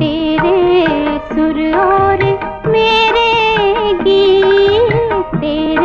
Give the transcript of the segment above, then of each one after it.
तेरे सुर और मेरे गीत तेरे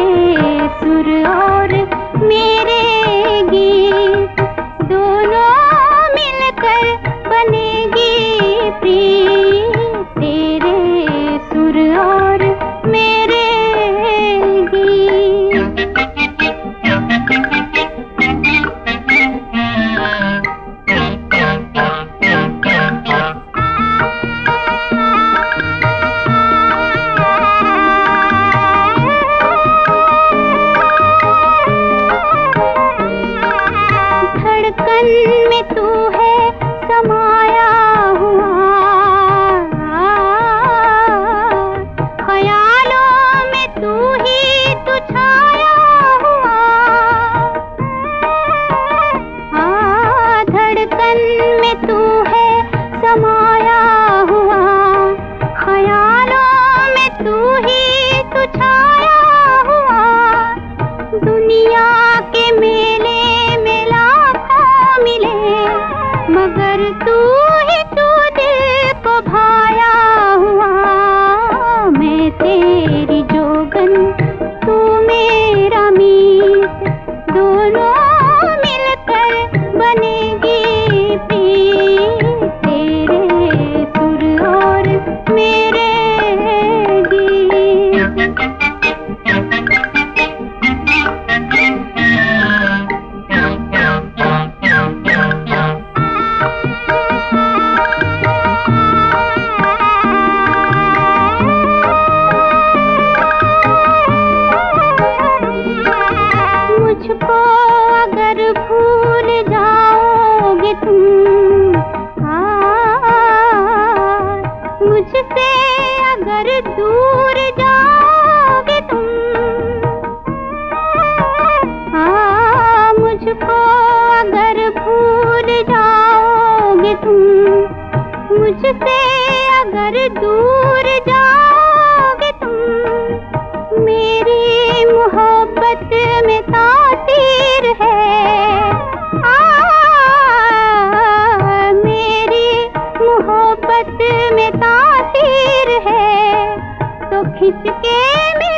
मन में तू मुझसे अगर दूर जाओगे तुम हाँ मुझको अगर भूल जाओगे तुम, मुझसे अगर दूर जाओ इसके में